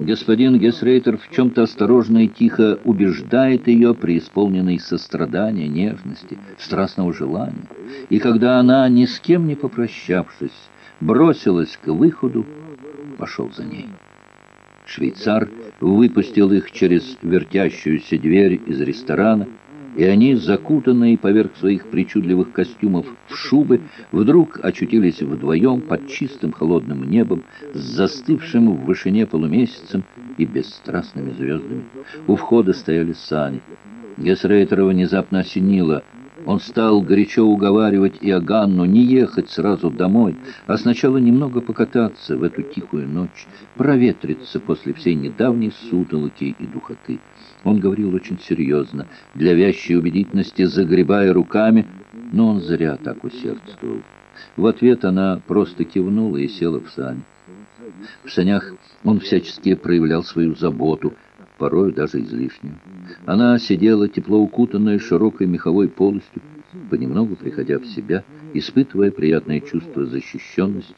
Господин Гесрейтер в чем-то осторожно и тихо убеждает ее, преисполненной сострадания, нежности, страстного желания. И когда она, ни с кем не попрощавшись, бросилась к выходу, пошел за ней. Швейцар выпустил их через вертящуюся дверь из ресторана, и они, закутанные поверх своих причудливых костюмов в шубы, вдруг очутились вдвоем под чистым холодным небом, с застывшим в вышине полумесяцем и бесстрастными звездами. У входа стояли сани. Гесрейтера внезапно осенило. Он стал горячо уговаривать Иоганну не ехать сразу домой, а сначала немного покататься в эту тихую ночь, проветриться после всей недавней сутолоки и духоты. Он говорил очень серьезно, для вящей убедительности загребая руками, но он зря так усердствовал. В ответ она просто кивнула и села в сани. В санях он всячески проявлял свою заботу, порою даже излишнюю. Она сидела, тепло укутанная широкой меховой полостью, понемногу приходя в себя, испытывая приятное чувство защищенности.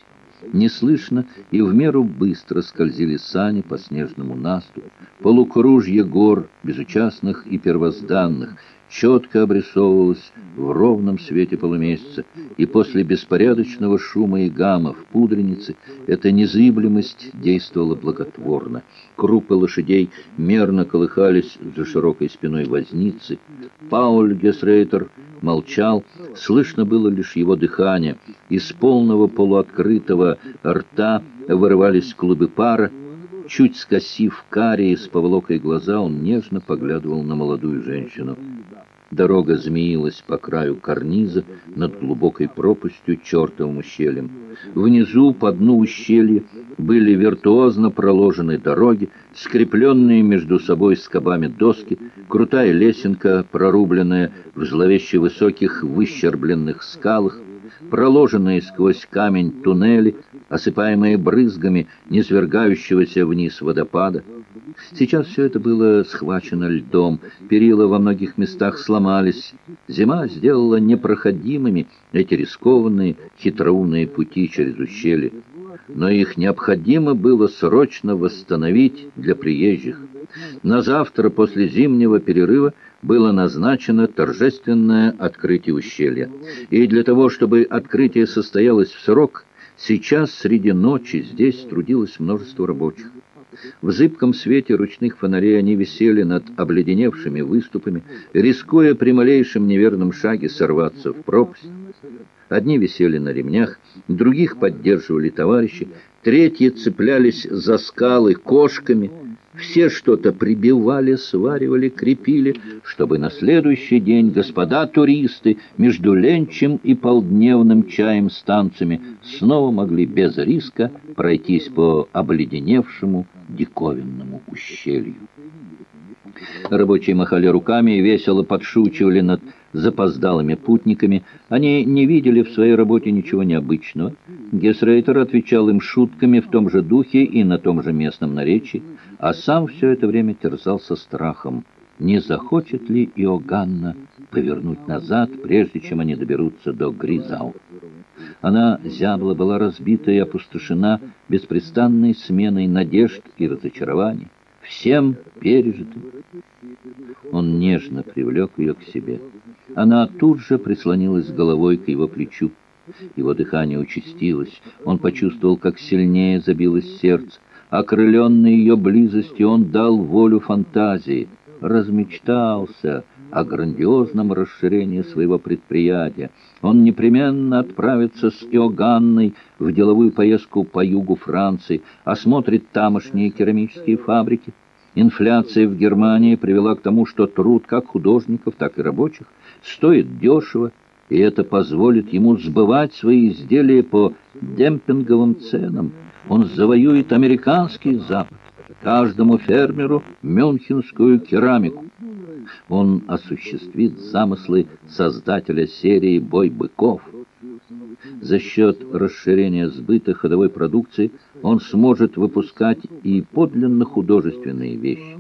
Неслышно и в меру быстро скользили сани по снежному насту. Полукружье гор, безучастных и первозданных, четко обрисовывалось в ровном свете полумесяца, и после беспорядочного шума и гамма в пудренице эта незыблемость действовала благотворно. Крупы лошадей мерно колыхались за широкой спиной возницы. Пауль Гесрейтер молчал, слышно было лишь его дыхание. Из полного полуоткрытого рта вырывались клубы пара. Чуть скосив карие с поволокой глаза, он нежно поглядывал на молодую женщину. Дорога змеилась по краю карниза над глубокой пропастью чертовым ущельем. Внизу, по дну ущелья, были виртуозно проложены дороги, скрепленные между собой скобами доски, крутая лесенка, прорубленная в зловеще высоких выщербленных скалах, проложенные сквозь камень туннели, осыпаемые брызгами низвергающегося вниз водопада. Сейчас все это было схвачено льдом, перила во многих местах сломались. Зима сделала непроходимыми эти рискованные, хитроумные пути через ущелье. Но их необходимо было срочно восстановить для приезжих. На завтра после зимнего перерыва было назначено торжественное открытие ущелья. И для того, чтобы открытие состоялось в срок, сейчас среди ночи здесь трудилось множество рабочих. В зыбком свете ручных фонарей они висели над обледеневшими выступами, рискуя при малейшем неверном шаге сорваться в пропасть. Одни висели на ремнях, других поддерживали товарищи, третьи цеплялись за скалы кошками. Все что-то прибивали, сваривали, крепили, чтобы на следующий день господа туристы между ленчем и полдневным чаем с танцами снова могли без риска пройтись по обледеневшему диковинному ущелью. Рабочие махали руками и весело подшучивали над запоздалыми путниками. Они не видели в своей работе ничего необычного. Гесрейтер отвечал им шутками в том же духе и на том же местном наречии, а сам все это время терзался страхом. Не захочет ли Иоганна повернуть назад, прежде чем они доберутся до Гризау? Она, зябла, была разбита и опустошена беспрестанной сменой надежд и разочарований всем пережитым. Он нежно привлек ее к себе. Она тут же прислонилась головой к его плечу. Его дыхание участилось. Он почувствовал, как сильнее забилось сердце. Окрыленный ее близостью, он дал волю фантазии. Размечтался о грандиозном расширении своего предприятия. Он непременно отправится с Иоганной в деловую поездку по югу Франции, осмотрит тамошние керамические фабрики. Инфляция в Германии привела к тому, что труд как художников, так и рабочих стоит дешево, и это позволит ему сбывать свои изделия по демпинговым ценам. Он завоюет американский Запад, каждому фермеру мюнхенскую керамику. Он осуществит замыслы создателя серии «Бой быков». За счет расширения сбыта ходовой продукции он сможет выпускать и подлинно художественные вещи.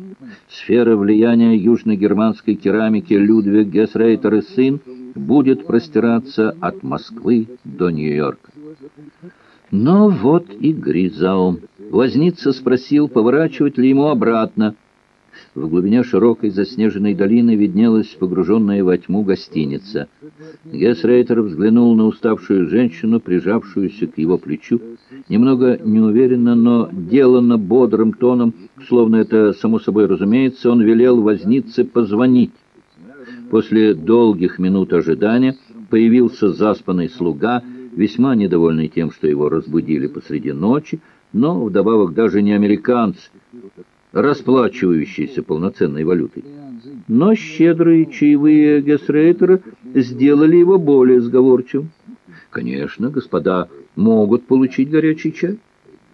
Сфера влияния южногерманской керамики Людвиг Гесрейтер и сын будет простираться от Москвы до Нью-Йорка. Но вот и Гризау. Возница спросил, поворачивать ли ему обратно. В глубине широкой заснеженной долины виднелась погруженная во тьму гостиница. Гесрейтер взглянул на уставшую женщину, прижавшуюся к его плечу, немного неуверенно, но деланно бодрым тоном, словно это само собой разумеется, он велел вознице позвонить. После долгих минут ожидания появился заспанный слуга, весьма недовольный тем, что его разбудили посреди ночи, но вдобавок даже не американцы, расплачивающийся полноценной валютой. Но щедрые чаевые Гесрейтера сделали его более сговорчивым. Конечно, господа могут получить горячий чай.